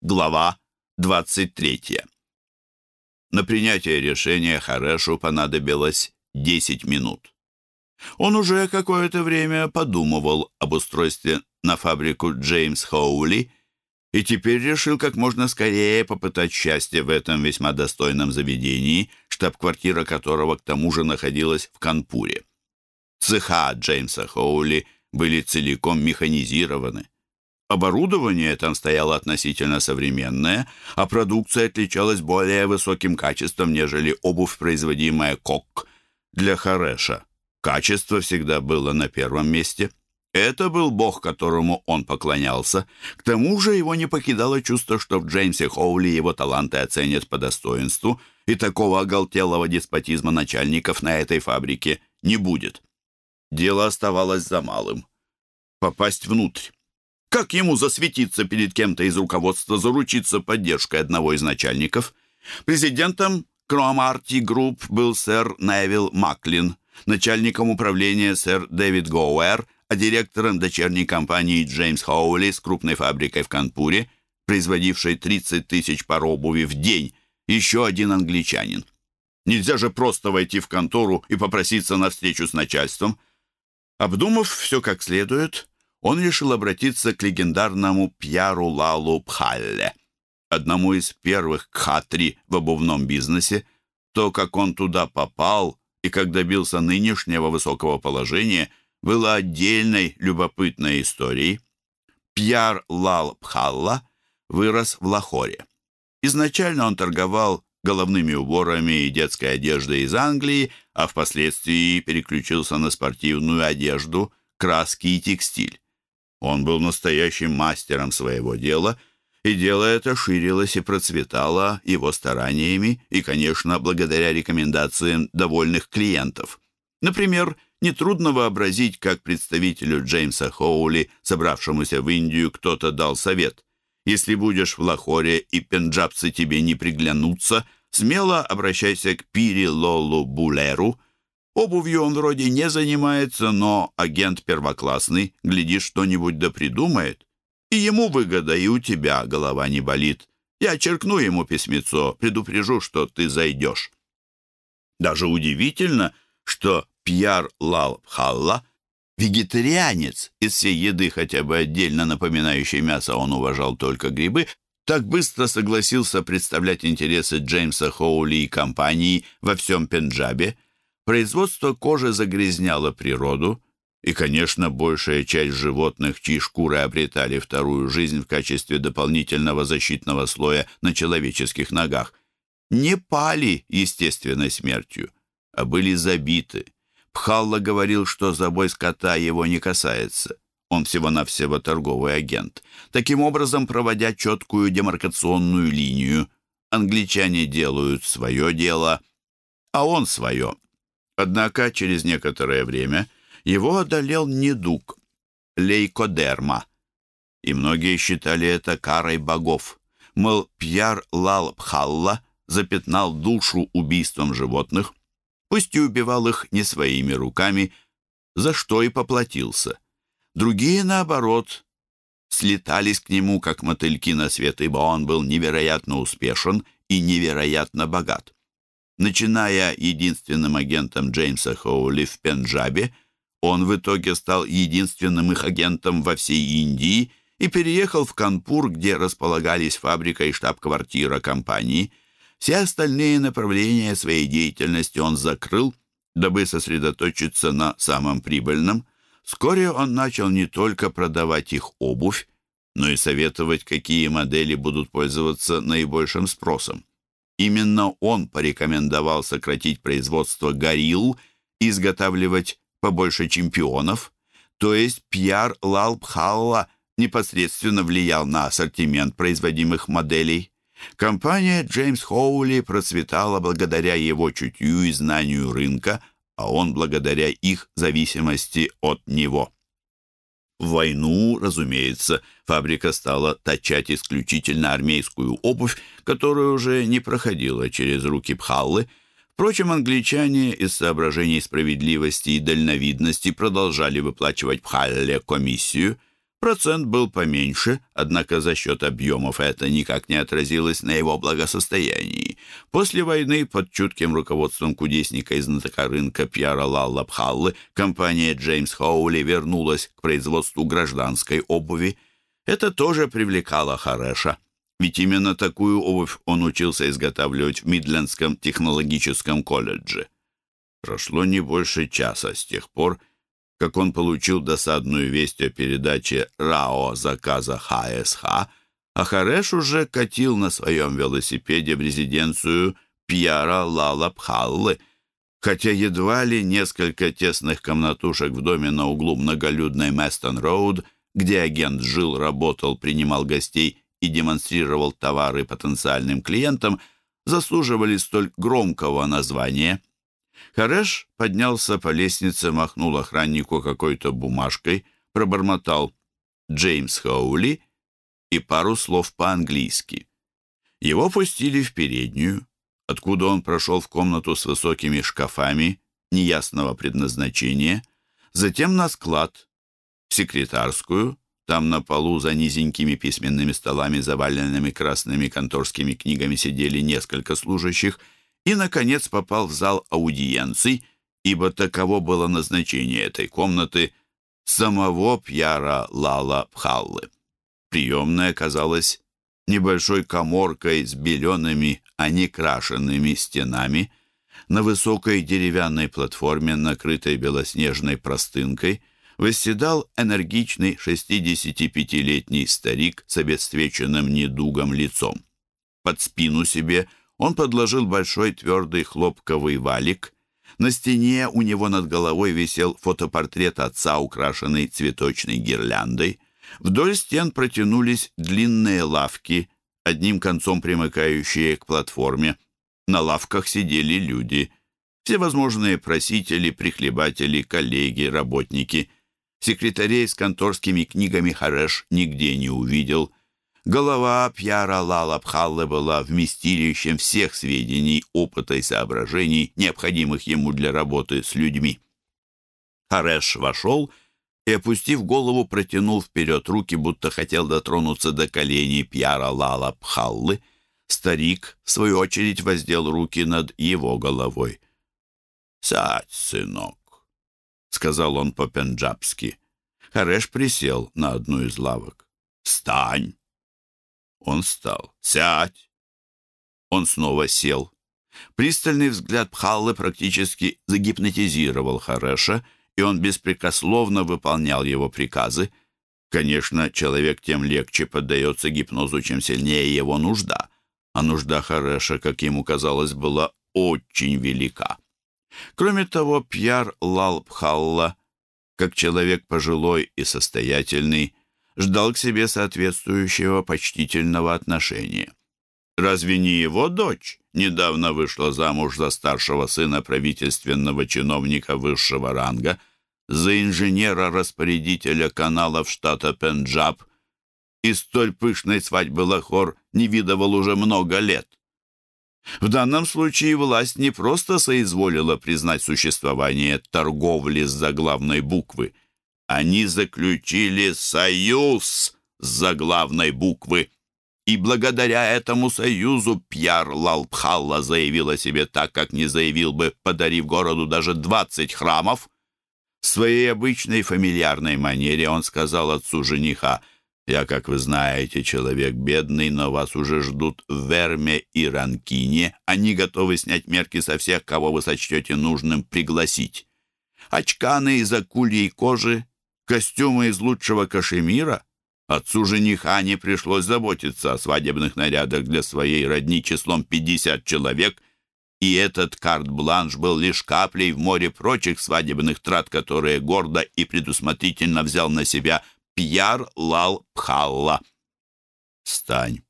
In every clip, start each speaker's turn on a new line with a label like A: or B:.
A: Глава 23. На принятие решения Харешу понадобилось 10 минут. Он уже какое-то время подумывал об устройстве на фабрику Джеймс Хоули и теперь решил как можно скорее попытать счастье в этом весьма достойном заведении, штаб-квартира которого к тому же находилась в Канпуре. Цеха Джеймса Хоули были целиком механизированы. Оборудование там стояло относительно современное, а продукция отличалась более высоким качеством, нежели обувь, производимая Кок для Хареша. Качество всегда было на первом месте. Это был бог, которому он поклонялся. К тому же его не покидало чувство, что в Джеймсе Хоули его таланты оценят по достоинству, и такого оголтелого деспотизма начальников на этой фабрике не будет. Дело оставалось за малым — попасть внутрь. Как ему засветиться перед кем-то из руководства, заручиться поддержкой одного из начальников? Президентом Кромарти Групп был сэр Невил Маклин, начальником управления сэр Дэвид Гоуэр, а директором дочерней компании Джеймс Хоули с крупной фабрикой в Канпуре, производившей 30 тысяч пар обуви в день, еще один англичанин. Нельзя же просто войти в контору и попроситься на встречу с начальством. Обдумав все как следует, он решил обратиться к легендарному Пьяру Лалу Пхалле, одному из первых кхатри в обувном бизнесе. То, как он туда попал и как добился нынешнего высокого положения, было отдельной любопытной историей. Пьяр Лал Пхалла вырос в Лахоре. Изначально он торговал головными уборами и детской одеждой из Англии, а впоследствии переключился на спортивную одежду, краски и текстиль. Он был настоящим мастером своего дела, и дело это ширилось и процветало его стараниями и, конечно, благодаря рекомендациям довольных клиентов. Например, нетрудно вообразить, как представителю Джеймса Хоули, собравшемуся в Индию, кто-то дал совет. Если будешь в Лахоре и пенджабцы тебе не приглянутся, смело обращайся к Пири Лолу Булеру – Обувью он вроде не занимается, но агент первоклассный, глядишь, что-нибудь да придумает. И ему выгода, и у тебя голова не болит. Я черкну ему письмецо, предупрежу, что ты зайдешь. Даже удивительно, что Пьяр Лал Халла, вегетарианец, из всей еды хотя бы отдельно напоминающей мясо он уважал только грибы, так быстро согласился представлять интересы Джеймса Хоули и компании во всем Пенджабе, Производство кожи загрязняло природу, и, конечно, большая часть животных, чьи шкуры обретали вторую жизнь в качестве дополнительного защитного слоя на человеческих ногах, не пали естественной смертью, а были забиты. Пхалла говорил, что забой скота его не касается. Он всего-навсего торговый агент. Таким образом, проводя четкую демаркационную линию, англичане делают свое дело, а он свое – Однако через некоторое время его одолел недуг – лейкодерма. И многие считали это карой богов. Мол, Пьяр Лал Пхалла запятнал душу убийством животных, пусть и убивал их не своими руками, за что и поплатился. Другие, наоборот, слетались к нему, как мотыльки на свет, ибо он был невероятно успешен и невероятно богат. Начиная единственным агентом Джеймса Хоули в Пенджабе, он в итоге стал единственным их агентом во всей Индии и переехал в Канпур, где располагались фабрика и штаб-квартира компании. Все остальные направления своей деятельности он закрыл, дабы сосредоточиться на самом прибыльном. Вскоре он начал не только продавать их обувь, но и советовать, какие модели будут пользоваться наибольшим спросом. Именно он порекомендовал сократить производство горилл изготавливать побольше чемпионов, то есть Пьяр Лалбхалла непосредственно влиял на ассортимент производимых моделей. Компания Джеймс Хоули процветала благодаря его чутью и знанию рынка, а он благодаря их зависимости от него. В войну, разумеется, фабрика стала точать исключительно армейскую обувь, которая уже не проходила через руки Пхаллы. Впрочем, англичане из соображений справедливости и дальновидности продолжали выплачивать Пхалле комиссию. Процент был поменьше, однако за счет объемов это никак не отразилось на его благосостоянии. После войны под чутким руководством кудесника и знатока рынка Пьера Лалла Пхаллы компания Джеймс Хоули вернулась к производству гражданской обуви. Это тоже привлекало Хареша, ведь именно такую обувь он учился изготавливать в Мидлендском технологическом колледже. Прошло не больше часа с тех пор, как он получил досадную весть о передаче РАО заказа ХСХ, а Хареш уже катил на своем велосипеде в резиденцию Пьяра Лалапхаллы, хотя едва ли несколько тесных комнатушек в доме на углу многолюдной Местон-Роуд, где агент жил, работал, принимал гостей и демонстрировал товары потенциальным клиентам, заслуживали столь громкого названия – Хареш поднялся по лестнице, махнул охраннику какой-то бумажкой, пробормотал «Джеймс Хоули» и пару слов по-английски. Его пустили в переднюю, откуда он прошел в комнату с высокими шкафами неясного предназначения, затем на склад, в секретарскую, там на полу за низенькими письменными столами, заваленными красными конторскими книгами, сидели несколько служащих – и, наконец, попал в зал аудиенций, ибо таково было назначение этой комнаты самого Пьяра Лала Пхаллы. Приемная оказалась небольшой коморкой с белеными, а не крашенными стенами. На высокой деревянной платформе, накрытой белоснежной простынкой, восседал энергичный 65-летний старик с обесцвеченным недугом лицом. Под спину себе он подложил большой твердый хлопковый валик. На стене у него над головой висел фотопортрет отца, украшенный цветочной гирляндой. Вдоль стен протянулись длинные лавки, одним концом примыкающие к платформе. На лавках сидели люди. Всевозможные просители, прихлебатели, коллеги, работники. Секретарей с конторскими книгами Хареш нигде не увидел – Голова Пьяра Лалабхаллы была вместилищем всех сведений, опыта и соображений, необходимых ему для работы с людьми. Хареш вошел и, опустив голову, протянул вперед руки, будто хотел дотронуться до коленей Пьяра Лалабхаллы. Старик, в свою очередь, воздел руки над его головой. «Сядь, сынок», — сказал он по-пенджабски. Хареш присел на одну из лавок. «Встань!» Он встал. «Сядь!» Он снова сел. Пристальный взгляд Пхаллы практически загипнотизировал Хареша, и он беспрекословно выполнял его приказы. Конечно, человек тем легче поддается гипнозу, чем сильнее его нужда. А нужда Хареша, как ему казалось, была очень велика. Кроме того, Пьяр Лал Пхалла, как человек пожилой и состоятельный, ждал к себе соответствующего почтительного отношения. Разве не его дочь недавно вышла замуж за старшего сына правительственного чиновника высшего ранга, за инженера-распорядителя каналов штата Пенджаб, и столь пышной свадьбы Лахор не видывал уже много лет? В данном случае власть не просто соизволила признать существование торговли с заглавной буквы – они заключили союз с заглавной буквы. И благодаря этому союзу Пьяр Лалпхалла заявил о себе так, как не заявил бы, подарив городу даже двадцать храмов. В своей обычной фамильярной манере он сказал отцу жениха, «Я, как вы знаете, человек бедный, но вас уже ждут в Верме и Ранкине. Они готовы снять мерки со всех, кого вы сочтете нужным пригласить. Очканы из акульей кожи, костюмы из лучшего кашемира. Отцу жениха не пришлось заботиться о свадебных нарядах для своей родни числом 50 человек, и этот карт-бланш был лишь каплей в море прочих свадебных трат, которые гордо и предусмотрительно взял на себя Пьяр Лал Пхалла. «Встань!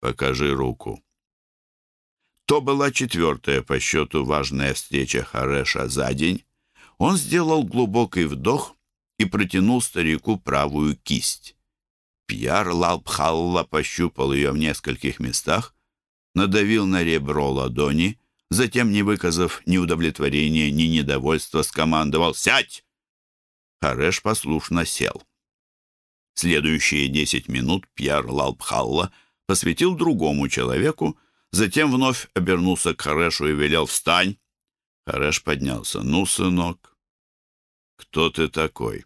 A: Покажи руку!» То была четвертая по счету важная встреча Хареша за день, он сделал глубокий вдох и протянул старику правую кисть. Пьяр Лалпхалла пощупал ее в нескольких местах, надавил на ребро ладони, затем, не выказав ни удовлетворения, ни недовольства, скомандовал «Сядь!». Хареш послушно сел. Следующие десять минут Пьер Лалпхалла посвятил другому человеку, затем вновь обернулся к Харешу и велел «Встань!». Хареш поднялся. «Ну, сынок, кто ты такой?»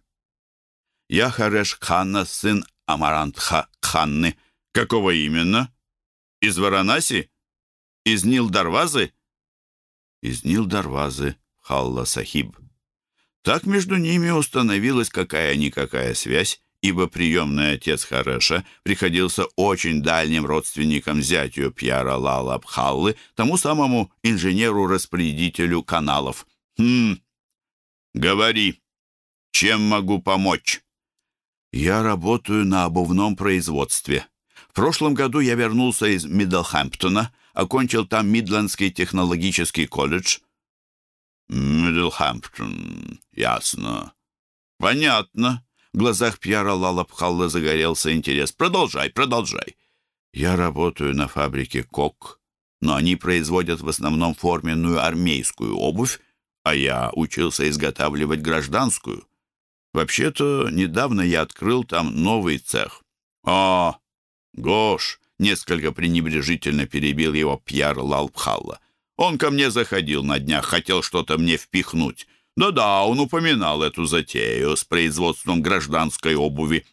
A: «Я Хареш Кханна, сын Амарантха Кханны». «Какого именно? Из Варанаси? Из Нил-Дарвазы?» «Из Нил-Дарвазы, Халла Сахиб». Так между ними установилась какая-никакая связь, ибо приемный отец Хареша приходился очень дальним родственником зятю Пьяра Лала Бхаллы, тому самому инженеру-распорядителю каналов. «Хм, говори, чем могу помочь?» «Я работаю на обувном производстве. В прошлом году я вернулся из Миддлхэмптона, окончил там Мидлендский технологический колледж». «Миддлхэмптон, ясно. Понятно». В глазах Пьера Лалабхалла загорелся интерес. «Продолжай, продолжай!» «Я работаю на фабрике «Кок», но они производят в основном форменную армейскую обувь, а я учился изготавливать гражданскую. Вообще-то, недавно я открыл там новый цех». «О, Гош!» — несколько пренебрежительно перебил его Пьер Лалбхалла. «Он ко мне заходил на днях, хотел что-то мне впихнуть». Да-да, он упоминал эту затею с производством гражданской обуви.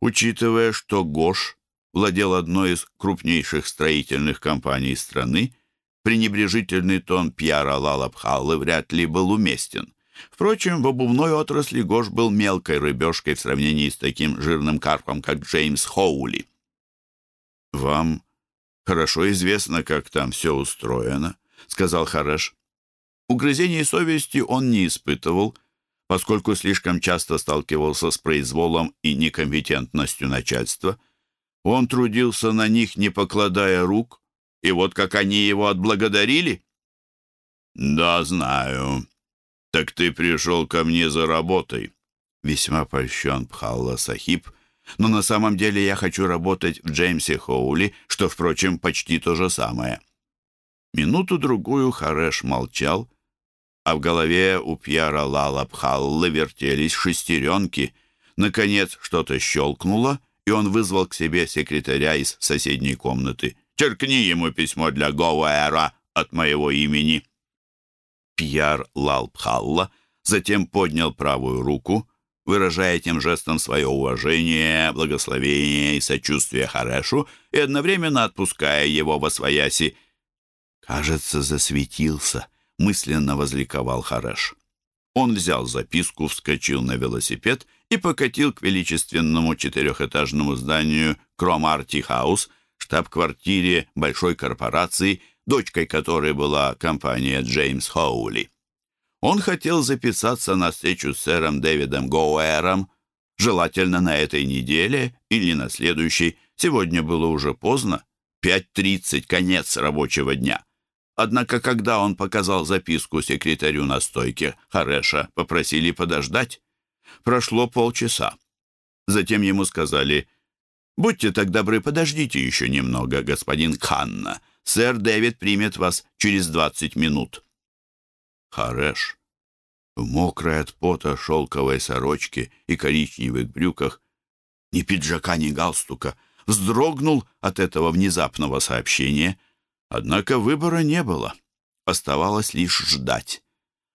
A: Учитывая, что Гош владел одной из крупнейших строительных компаний страны, пренебрежительный тон Пьяра Лалабхаллы вряд ли был уместен. Впрочем, в обувной отрасли Гош был мелкой рыбешкой в сравнении с таким жирным карпом, как Джеймс Хоули. «Вам хорошо известно, как там все устроено», — сказал Хареш. Угрызений совести он не испытывал, поскольку слишком часто сталкивался с произволом и некомпетентностью начальства. Он трудился на них, не покладая рук, и вот как они его отблагодарили. «Да, знаю. Так ты пришел ко мне за работой». Весьма польщен Пхалла Сахиб, но на самом деле я хочу работать в Джеймсе Хоули, что, впрочем, почти то же самое. Минуту-другую Хареш молчал, а в голове у Пьера Лалабхаллы вертелись шестеренки. Наконец что-то щелкнуло, и он вызвал к себе секретаря из соседней комнаты. «Черкни ему письмо для Гоуэра от моего имени». Пьер Лалбхалла затем поднял правую руку, выражая тем жестом свое уважение, благословение и сочувствие Харешу и одновременно отпуская его во свояси. Кажется, засветился мысленно возликовал Хареш. Он взял записку, вскочил на велосипед и покатил к величественному четырехэтажному зданию Кромарти Хаус, штаб-квартире большой корпорации, дочкой которой была компания Джеймс Хоули. Он хотел записаться на встречу с сэром Дэвидом Гоуэром, желательно на этой неделе или на следующей. Сегодня было уже поздно, 5.30, конец рабочего дня. Однако, когда он показал записку секретарю на стойке, Хареша попросили подождать. Прошло полчаса. Затем ему сказали, «Будьте так добры, подождите еще немного, господин Ханна. Сэр Дэвид примет вас через двадцать минут». Хареш в мокрой от пота шелковой сорочке и коричневых брюках, ни пиджака, ни галстука, вздрогнул от этого внезапного сообщения — Однако выбора не было. Оставалось лишь ждать.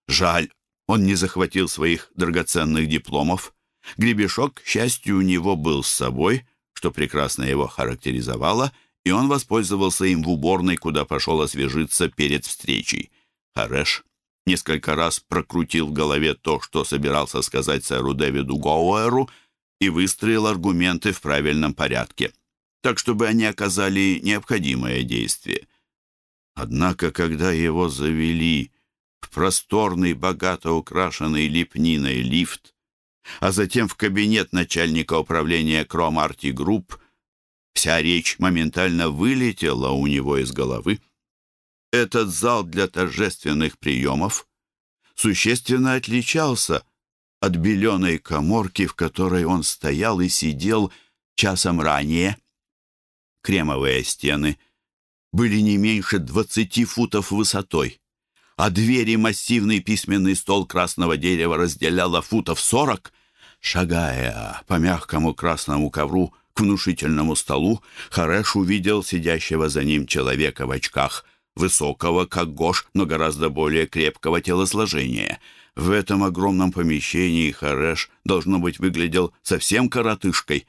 A: Жаль, он не захватил своих драгоценных дипломов. Гребешок, к счастью, у него был с собой, что прекрасно его характеризовало, и он воспользовался им в уборной, куда пошел освежиться перед встречей. Хареш несколько раз прокрутил в голове то, что собирался сказать сэру Дэвиду Гоуэру, и выстроил аргументы в правильном порядке, так чтобы они оказали необходимое действие. Однако, когда его завели в просторный, богато украшенный лепниной лифт, а затем в кабинет начальника управления Кромарти Групп, вся речь моментально вылетела у него из головы. Этот зал для торжественных приемов существенно отличался от беленой коморки, в которой он стоял и сидел часом ранее. Кремовые стены — были не меньше двадцати футов высотой, а двери массивный письменный стол красного дерева разделяло футов сорок. Шагая по мягкому красному ковру к внушительному столу, Хареш увидел сидящего за ним человека в очках, высокого, как Гош, но гораздо более крепкого телосложения. В этом огромном помещении Хареш, должно быть, выглядел совсем коротышкой.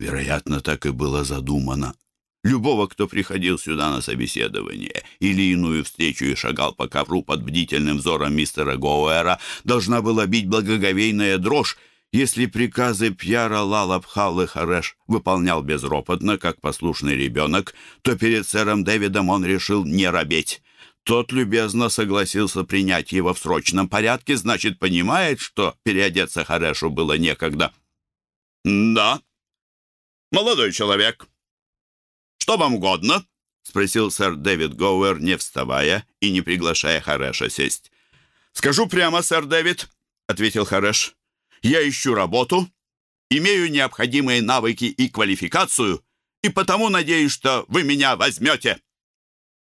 A: Вероятно, так и было задумано. Любого, кто приходил сюда на собеседование или иную встречу и шагал по ковру под бдительным взором мистера Гоуэра, должна была бить благоговейная дрожь, если приказы Пьяра Лалабхал Хареш выполнял безропотно, как послушный ребенок, то перед сэром Дэвидом он решил не робеть. Тот любезно согласился принять его в срочном порядке, значит, понимает, что переодеться Харешу было некогда. «Да, молодой человек», «Что вам угодно?» — спросил сэр Дэвид Гоуэр, не вставая и не приглашая Хареша сесть. «Скажу прямо, сэр Дэвид», — ответил Хареш. «Я ищу работу, имею необходимые навыки и квалификацию, и потому надеюсь, что вы меня возьмете».